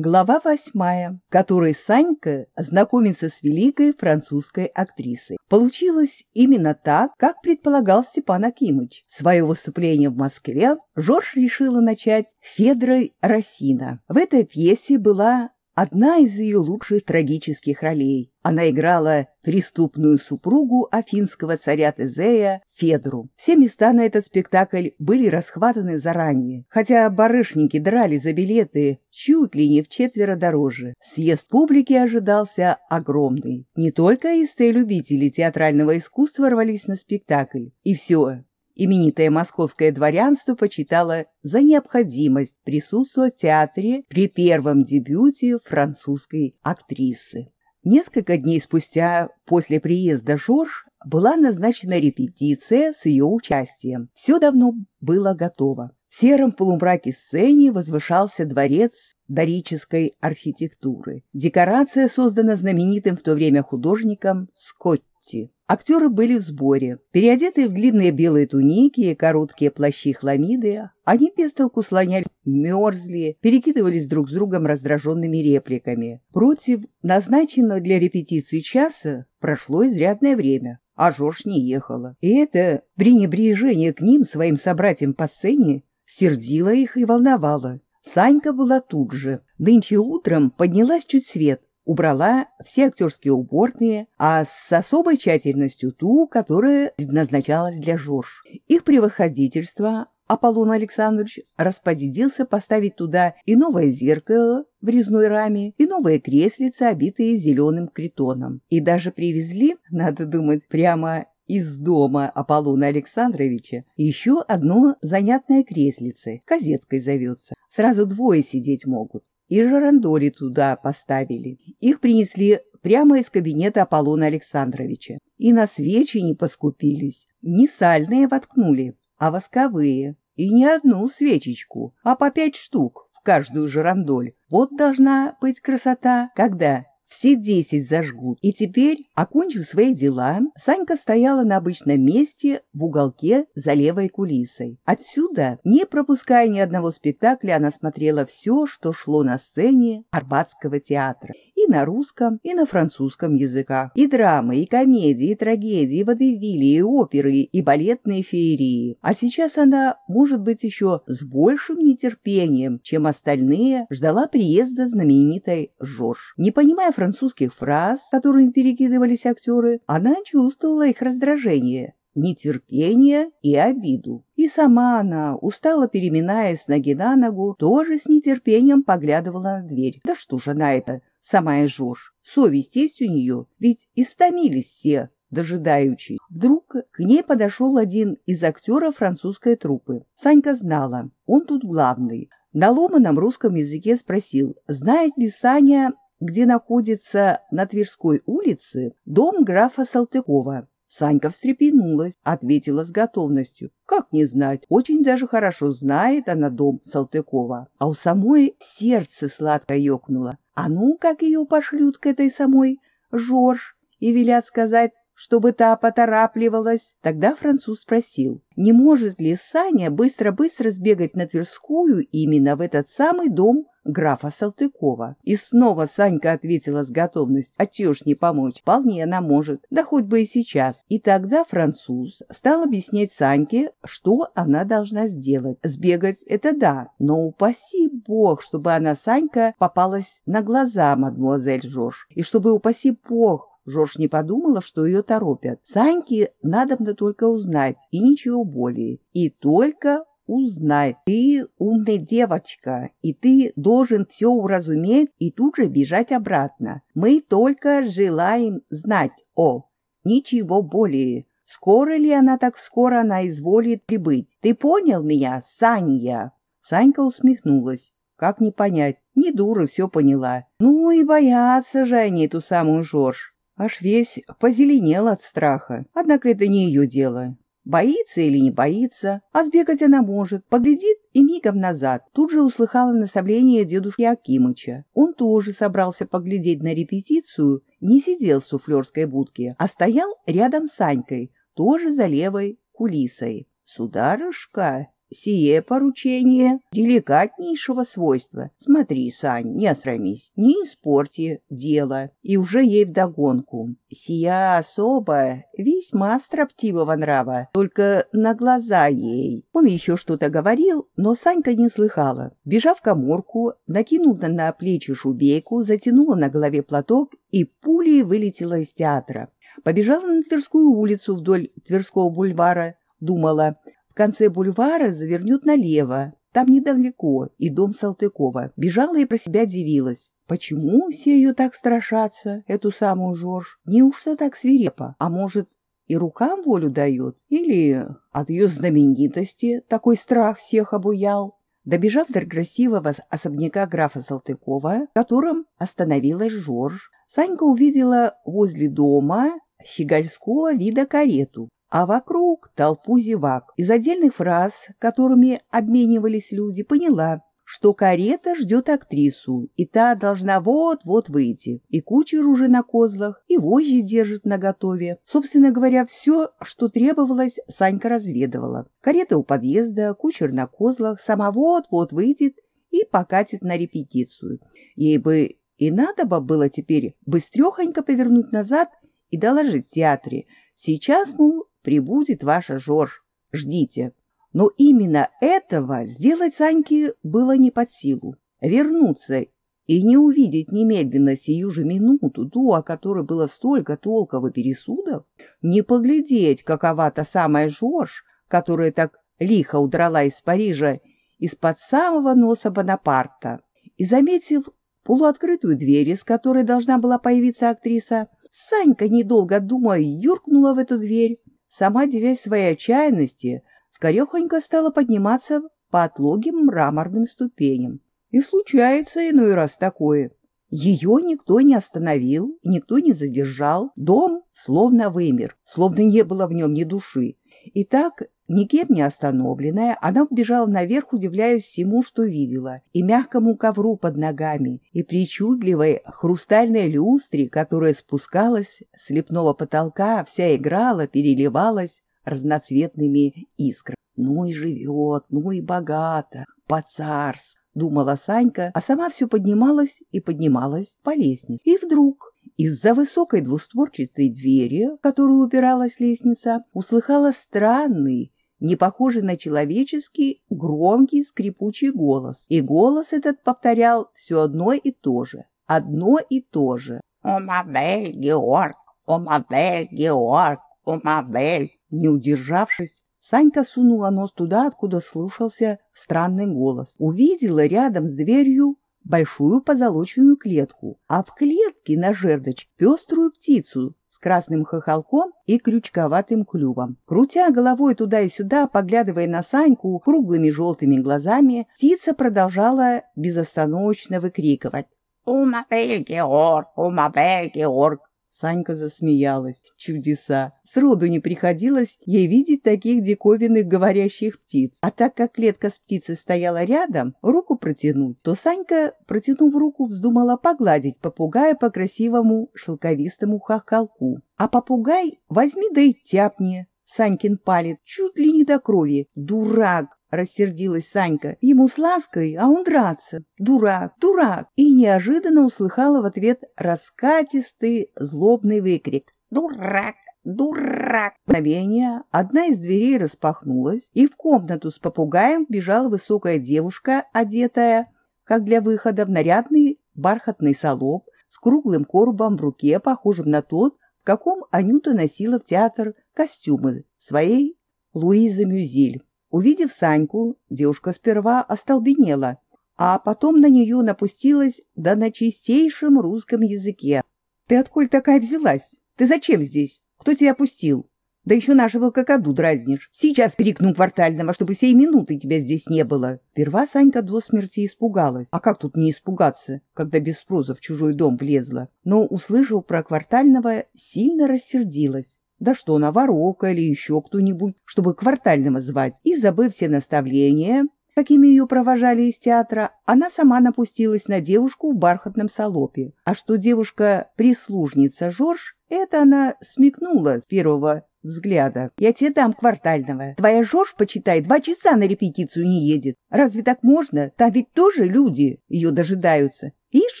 Глава восьмая, в которой Санька знакомится с великой французской актрисой. Получилось именно так, как предполагал Степан Акимыч. Свое выступление в Москве Жорж решила начать Федрой Росина. В этой пьесе была одна из ее лучших трагических ролей. Она играла преступную супругу афинского царя Тезея Федру. Все места на этот спектакль были расхватаны заранее, хотя барышники драли за билеты чуть ли не в четверо дороже. Съезд публики ожидался огромный. Не только истые любители театрального искусства рвались на спектакль. И все, именитое московское дворянство почитало за необходимость присутствовать в театре при первом дебюте французской актрисы. Несколько дней спустя после приезда Жорж была назначена репетиция с ее участием. Все давно было готово. В сером полумраке сцене возвышался дворец дорической архитектуры. Декорация создана знаменитым в то время художником Скотти. Актеры были в сборе. Переодетые в длинные белые туники и короткие плащи хламиды, они без толку слонялись, мерзли, перекидывались друг с другом раздраженными репликами. Против назначенного для репетиции часа прошло изрядное время, а Жорж не ехала. И это пренебрежение к ним, своим собратьям по сцене, сердило их и волновало. Санька была тут же. Нынче утром поднялась чуть свет, убрала все актерские уборные, а с особой тщательностью ту, которая предназначалась для Жорж. Их превосходительство Аполлон Александрович распорядился поставить туда и новое зеркало в резной раме, и новые креслица, обитые зеленым критоном. И даже привезли, надо думать, прямо из дома Аполлона Александровича еще одно занятное креслице, казеткой зовется. Сразу двое сидеть могут и жарандоли туда поставили. Их принесли прямо из кабинета Аполлона Александровича. И на свечи не поскупились. Не сальные воткнули, а восковые. И не одну свечечку, а по пять штук в каждую жарандоль. Вот должна быть красота, когда все десять зажгут. И теперь, окончив свои дела, Санька стояла на обычном месте в уголке за левой кулисой. Отсюда, не пропуская ни одного спектакля, она смотрела все, что шло на сцене Арбатского театра и на русском, и на французском языках, и драмы, и комедии, и трагедии, и водевили, и оперы, и балетные феерии. А сейчас она, может быть, еще с большим нетерпением, чем остальные, ждала приезда знаменитой Жорж. Не понимая французских фраз, которыми перекидывались актеры, она чувствовала их раздражение нетерпение и обиду. И сама она, устало переминаясь ноги на ногу, тоже с нетерпением поглядывала на дверь. Да что же она это, сама Жорж. Совесть есть у нее, ведь истомились все, дожидаючи. Вдруг к ней подошел один из актеров французской труппы. Санька знала, он тут главный. На ломаном русском языке спросил, знает ли Саня, где находится на Тверской улице дом графа Салтыкова. Санька встрепенулась, ответила с готовностью. Как не знать, очень даже хорошо знает она дом Салтыкова. А у самой сердце сладко ёкнуло. А ну, как ее пошлют к этой самой Жорж и велят сказать, чтобы та поторапливалась. Тогда француз спросил, не может ли Саня быстро-быстро сбегать на Тверскую именно в этот самый дом графа Салтыкова. И снова Санька ответила с готовностью, а ж не помочь, вполне она может, да хоть бы и сейчас. И тогда француз стал объяснять Саньке, что она должна сделать. Сбегать — это да, но упаси бог, чтобы она, Санька, попалась на глаза мадмуазель Жорж, и чтобы, упаси бог, Жорж не подумала, что ее торопят. Саньке надо только узнать, и ничего более. И только узнать. Ты умная девочка, и ты должен все уразуметь и тут же бежать обратно. Мы только желаем знать, о, ничего более. Скоро ли она так скоро она изволит прибыть? Ты понял меня, Саня? Санька усмехнулась. Как не понять? Не дура, все поняла. Ну и боятся же они эту самую Жорж. Аж весь позеленел от страха. Однако это не ее дело. Боится или не боится, а сбегать она может, поглядит и мигом назад. Тут же услыхала наставление дедушки Акимыча. Он тоже собрался поглядеть на репетицию, не сидел в суфлерской будке, а стоял рядом с Санькой, тоже за левой кулисой. «Сударушка!» Сие поручение деликатнейшего свойства. Смотри, Сань, не осрамись, не испорти дело. И уже ей вдогонку. Сия особа весьма строптивого нрава, только на глаза ей. Он еще что-то говорил, но Санька не слыхала. Бежав в коморку, накинула на плечи шубейку, затянула на голове платок и пулей вылетела из театра. Побежала на Тверскую улицу вдоль Тверского бульвара, думала, конце бульвара завернет налево. Там недалеко, и дом Салтыкова. Бежала и про себя дивилась. Почему все ее так страшатся, эту самую Жорж? Неужто так свирепо? А может, и рукам волю дает? Или от ее знаменитости такой страх всех обуял? Добежав до красивого особняка графа Салтыкова, в котором остановилась Жорж, Санька увидела возле дома щегольского вида карету, а вокруг толпу зевак. Из отдельных фраз, которыми обменивались люди, поняла, что карета ждет актрису, и та должна вот-вот выйти. И кучер уже на козлах, и вожжи держит наготове. Собственно говоря, все, что требовалось, Санька разведывала. Карета у подъезда, кучер на козлах, сама вот-вот выйдет и покатит на репетицию. Ей бы и надо бы было теперь быстрехонько повернуть назад и доложить театре. Сейчас, мол, прибудет ваша Жорж. Ждите. Но именно этого сделать Саньке было не под силу. Вернуться и не увидеть немедленно сию же минуту ту, о которой было столько толков и пересудов, не поглядеть, какова та самая Жорж, которая так лихо удрала из Парижа из-под самого носа Бонапарта, и, заметив полуоткрытую дверь, из которой должна была появиться актриса, Санька, недолго думая, юркнула в эту дверь, Сама, девясь своей отчаянности, скорехонько стала подниматься по отлогим мраморным ступеням. И случается иной раз такое. Ее никто не остановил, никто не задержал. Дом словно вымер, словно не было в нем ни души. И так, никем не остановленная, она убежала наверх, удивляясь всему, что видела, и мягкому ковру под ногами, и причудливой хрустальной люстре, которая спускалась с лепного потолка, вся играла, переливалась разноцветными искрами. Ну и живет, ну и богато, по-царс, думала Санька, а сама все поднималась и поднималась по лестнице. И вдруг из-за высокой двустворчатой двери, в которую упиралась лестница, услыхала странный, не похожий на человеческий, громкий скрипучий голос. И голос этот повторял все одно и то же. Одно и то же. «О, Георг! О, Георг! О, Мабель!» Не удержавшись, Санька сунула нос туда, откуда слушался странный голос. Увидела рядом с дверью большую позолоченную клетку, а в клетке на жердочь пеструю птицу с красным хохолком и крючковатым клювом. Крутя головой туда и сюда, поглядывая на Саньку круглыми желтыми глазами, птица продолжала безостановочно выкрикивать. «Умабель Георг! Умабель Георг! Санька засмеялась. Чудеса! Сроду не приходилось ей видеть таких диковинных говорящих птиц. А так как клетка с птицей стояла рядом, руку протянуть, то Санька, протянув руку, вздумала погладить попугая по красивому шелковистому хохолку. А попугай возьми да и тяпни. Санькин палец чуть ли не до крови. Дурак! — рассердилась Санька. «Ему с лаской, а он драться. Дурак, дурак!» И неожиданно услыхала в ответ раскатистый злобный выкрик. «Дурак! Дурак!» Мгновение одна из дверей распахнулась, и в комнату с попугаем бежала высокая девушка, одетая, как для выхода, в нарядный бархатный салоп с круглым коробом в руке, похожим на тот, в каком Анюта носила в театр костюмы своей Луизы Мюзиль. Увидев Саньку, девушка сперва остолбенела, а потом на нее напустилась да на чистейшем русском языке. «Ты отколь такая взялась? Ты зачем здесь? Кто тебя пустил? Да еще нашего какаду дразнишь. Сейчас крикну квартального, чтобы сей минуты тебя здесь не было». Сперва Санька до смерти испугалась. А как тут не испугаться, когда без спроса в чужой дом влезла? Но, услышав про квартального, сильно рассердилась. Да что она, воровка или еще кто-нибудь, чтобы квартального звать. И, забыв все наставления, какими ее провожали из театра, она сама напустилась на девушку в бархатном салопе. А что девушка-прислужница Жорж, это она смекнула с первого взгляда. «Я тебе дам квартального. Твоя Жорж, почитай, два часа на репетицию не едет. Разве так можно? Там ведь тоже люди ее дожидаются». Ишь,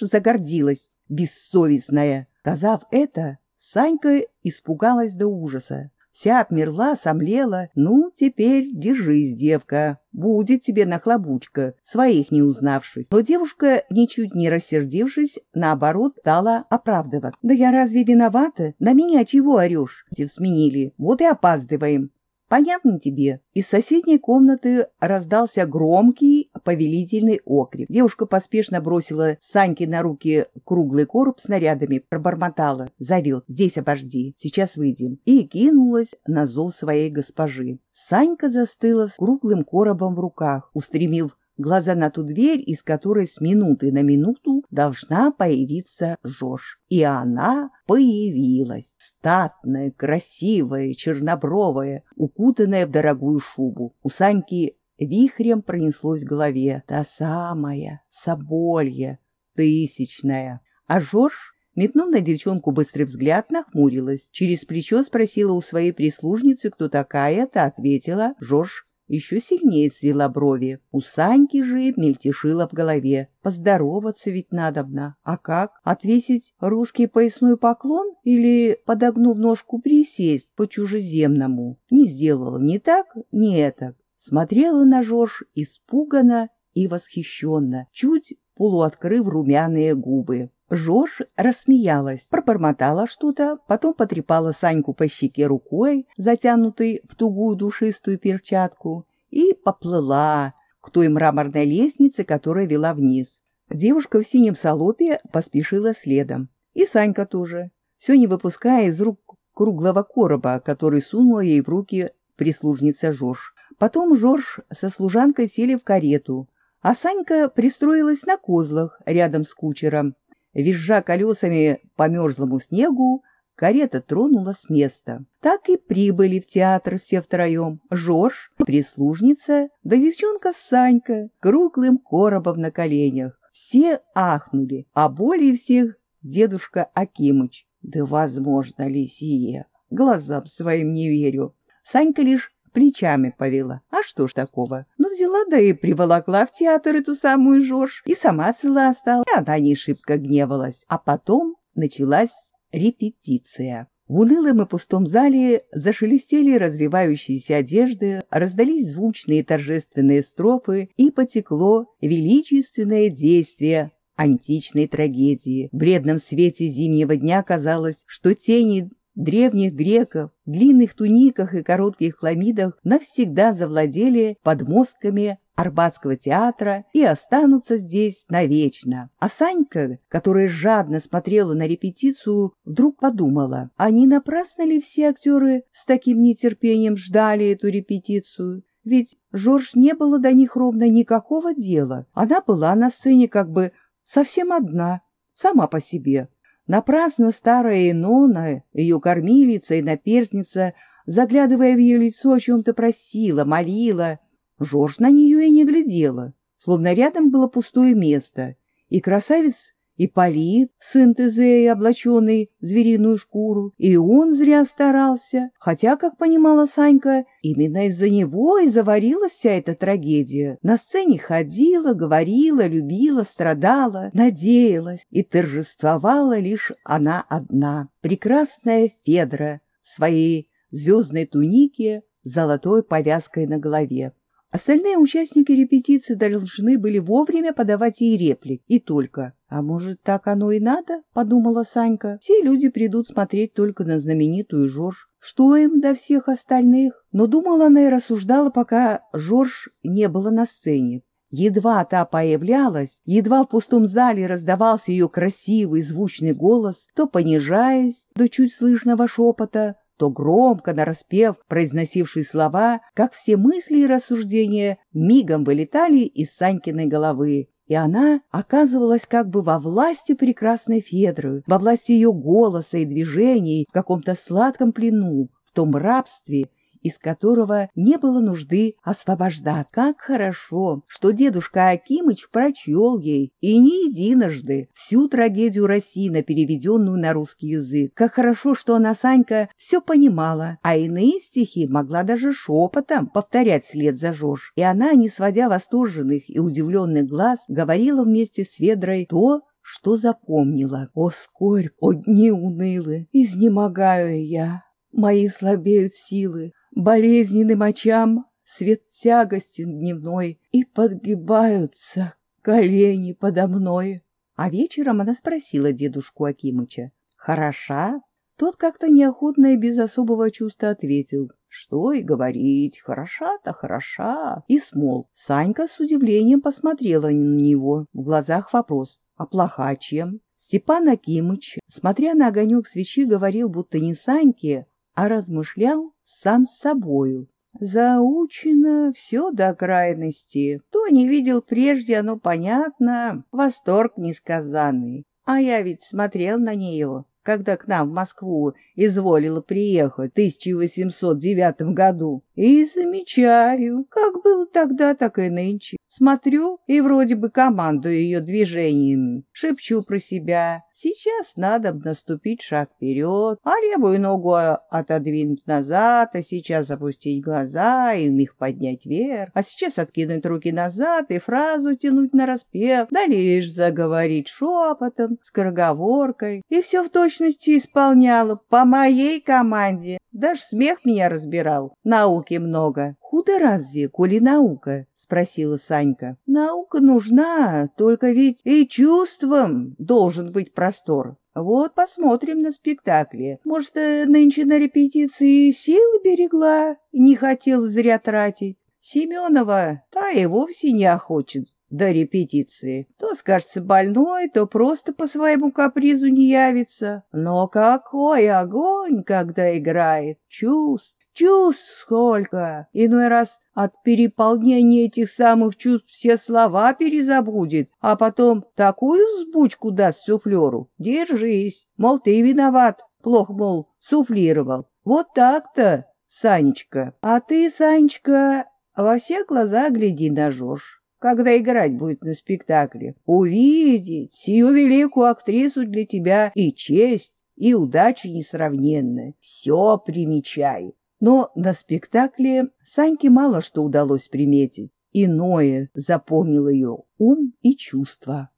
загордилась, бессовестная. Сказав это, Санька испугалась до ужаса. Вся обмерла, сомлела. Ну, теперь держись, девка. Будет тебе нахлобучка, своих не узнавшись. Но девушка, ничуть не рассердившись, наоборот, стала оправдывать. Да я разве виновата? На меня чего орешь? Сменили. Вот и опаздываем. Понятно тебе? Из соседней комнаты раздался громкий повелительный окрик. Девушка поспешно бросила Саньке на руки круглый короб с нарядами, пробормотала. Зовет. Здесь обожди. Сейчас выйдем. И кинулась на зов своей госпожи. Санька застыла с круглым коробом в руках, устремив глаза на ту дверь, из которой с минуты на минуту должна появиться Жош. И она появилась, статная, красивая, чернобровая, укутанная в дорогую шубу. У Саньки вихрем пронеслось в голове та самая Соболья, тысячная. А Жорж, метнув на девчонку быстрый взгляд, нахмурилась. Через плечо спросила у своей прислужницы, кто такая, та ответила «Жорж еще сильнее свела брови. У Саньки же мельтешила в голове. Поздороваться ведь надобно. А как? Отвесить русский поясной поклон или, подогнув ножку, присесть по-чужеземному? Не сделала ни так, ни это. Смотрела на Жорж испуганно и восхищенно, чуть полуоткрыв румяные губы. Жорж рассмеялась, пробормотала что-то, потом потрепала Саньку по щеке рукой, затянутой в тугую душистую перчатку, и поплыла к той мраморной лестнице, которая вела вниз. Девушка в синем салопе поспешила следом. И Санька тоже, все не выпуская из рук круглого короба, который сунула ей в руки прислужница Жорж. Потом Жорж со служанкой сели в карету, а Санька пристроилась на козлах рядом с кучером. Визжа колесами по мерзлому снегу, карета тронула с места. Так и прибыли в театр все втроем. Жорж, прислужница, да девчонка Санька, круглым коробом на коленях. Все ахнули, а более всех дедушка Акимыч. Да возможно ли сие? Глазам своим не верю. Санька лишь плечами повела. А что ж такого? Ну, взяла, да и приволокла в театр эту самую Жорж, и сама цела осталась. И она не шибко гневалась. А потом началась репетиция. В унылом и пустом зале зашелестели развивающиеся одежды, раздались звучные торжественные строфы, и потекло величественное действие античной трагедии. В бледном свете зимнего дня казалось, что тени древних греков в длинных туниках и коротких хламидах навсегда завладели подмостками Арбатского театра и останутся здесь навечно. А Санька, которая жадно смотрела на репетицию, вдруг подумала, а не напрасно ли все актеры с таким нетерпением ждали эту репетицию? Ведь Жорж не было до них ровно никакого дела. Она была на сцене как бы совсем одна, сама по себе. Напрасно старая Инона, ее кормилица и наперстница, заглядывая в ее лицо, о чем-то просила, молила. Жорж на нее и не глядела, словно рядом было пустое место, и красавец Ипполит, сын Тезея, облаченный в звериную шкуру, и он зря старался, хотя, как понимала Санька, именно из-за него и заварилась вся эта трагедия. На сцене ходила, говорила, любила, страдала, надеялась, и торжествовала лишь она одна, прекрасная Федра, своей звездной тунике золотой повязкой на голове. Остальные участники репетиции должны были вовремя подавать ей реплик, и только. «А может, так оно и надо?» — подумала Санька. «Все люди придут смотреть только на знаменитую Жорж. Что им до всех остальных?» Но думала она и рассуждала, пока Жорж не было на сцене. Едва та появлялась, едва в пустом зале раздавался ее красивый звучный голос, то понижаясь до чуть слышного шепота, то громко, нараспев, произносивший слова, как все мысли и рассуждения мигом вылетали из Санькиной головы, и она оказывалась как бы во власти прекрасной Федры, во власти ее голоса и движений, в каком-то сладком плену, в том рабстве, из которого не было нужды освобождать. Как хорошо, что дедушка Акимыч прочел ей, и не единожды, всю трагедию Рассина, переведенную на русский язык. Как хорошо, что она, Санька, все понимала, а иные стихи могла даже шепотом повторять вслед за Жорж. И она, не сводя восторженных и удивленных глаз, говорила вместе с Ведрой то, что запомнила. О, скорбь, о дни унылы, изнемогаю я, мои слабеют силы, болезненным очам свет тягостен дневной, и подгибаются колени подо мной. А вечером она спросила дедушку Акимыча, «Хороша?» Тот как-то неохотно и без особого чувства ответил, что и говорить, хороша-то хороша. И смол. Санька с удивлением посмотрела на него, в глазах вопрос, а плоха чем? Степан Акимыч, смотря на огонек свечи, говорил, будто не Саньке, а размышлял сам с собою. Заучено все до крайности. Кто не видел прежде, оно понятно. Восторг несказанный. А я ведь смотрел на нее, когда к нам в Москву изволила приехать в 1809 году. И замечаю, как было тогда, так и нынче. Смотрю и вроде бы командую ее движениями, шепчу про себя, Сейчас надо наступить шаг вперед, а левую ногу отодвинуть назад, а сейчас опустить глаза и их поднять вверх, а сейчас откинуть руки назад и фразу тянуть на распев, да лишь заговорить шепотом, скороговоркой. И все в точности исполняла по моей команде. Даже смех меня разбирал. Науки много. Худо разве, коли наука? — спросила Санька. — Наука нужна, только ведь и чувством должен быть простор. Вот посмотрим на спектакле. Может, нынче на репетиции силы берегла, не хотел зря тратить. Семенова та и вовсе не охочет до репетиции. То скажется больной, то просто по своему капризу не явится. Но какой огонь, когда играет! Чувств, чувств сколько! Иной раз от переполнения этих самых чувств все слова перезабудет, а потом такую сбучку даст суфлеру. Держись, мол, ты виноват, плохо, мол, суфлировал. Вот так-то, Санечка. А ты, Санечка, во все глаза гляди на Жорж когда играть будет на спектакле. Увидеть сию великую актрису для тебя и честь, и удача несравненная. Все примечай. Но на спектакле Саньке мало что удалось приметить. Иное запомнил ее ум и чувства.